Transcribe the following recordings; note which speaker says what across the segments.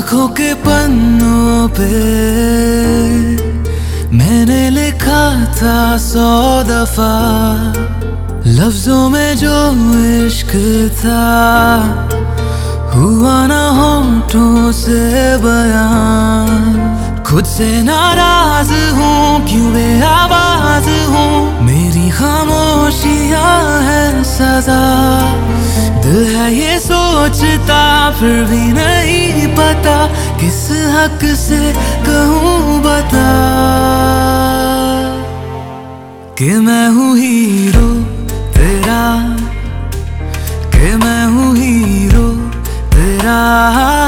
Speaker 1: आँखों के पन्नों पे मैंने लिखा था सौ दफ़ा। लफ्जों में जो इश्क था, हुआ ना होठों से बयान। खुद से नाराज़ हूँ, क्यों बे आवाज़ हूँ? मेरी खामोशियाँ है सजा। दिल है ये सोचता, फिर भी नहीं पता किस हक से कहूँ बता कि मैं हूँ हीरो तेरा, कि मैं हूँ हीरो तेरा।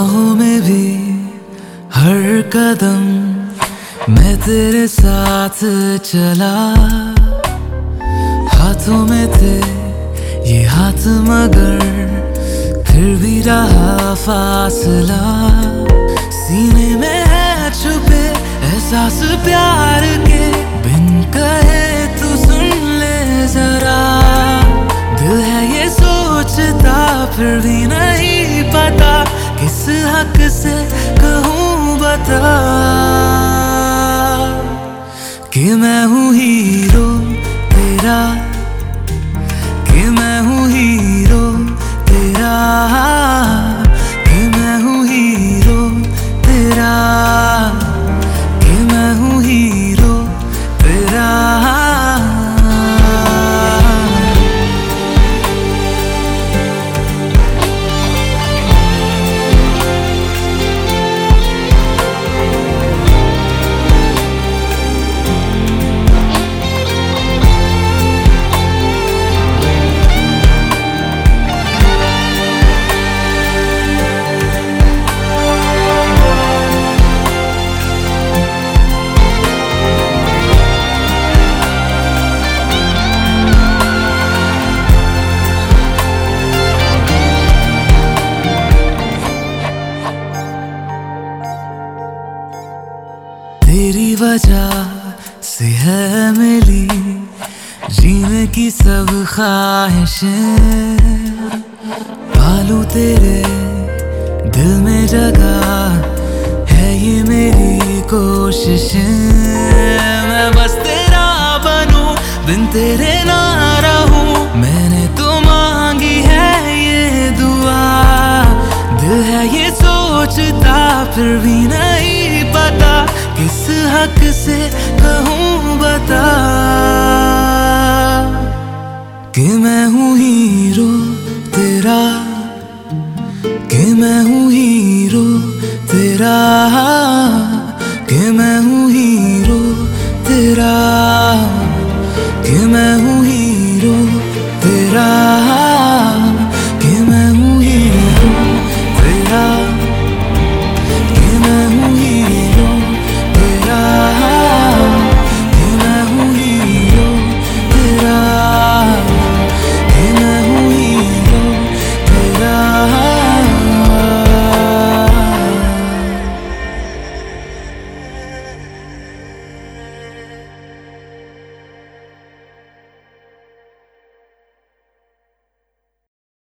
Speaker 1: राहों में भी हर कदम मैं तेरे साथ चला। हाथों में थे ये हाथ मगर फिर भी रहा फासला। सीने में है छुपे एहसास प्यार के, बिन कहे तू सुन ले जरा। दिल है ये सोचता फिर भी नहीं किस हक से कहूँ बता? कि मैं हूँ हीरो तेरा। वजह से है मिली जीने की सब ख्वाहिशें। पालू तेरे दिल में जगा है ये मेरी कोशिश। मैं बस तेरा बनूं, बिन तेरे हक से कहूँ बता कि मैं हूँ हीरो तेरा कि मैं हूँ हीरो तेरा।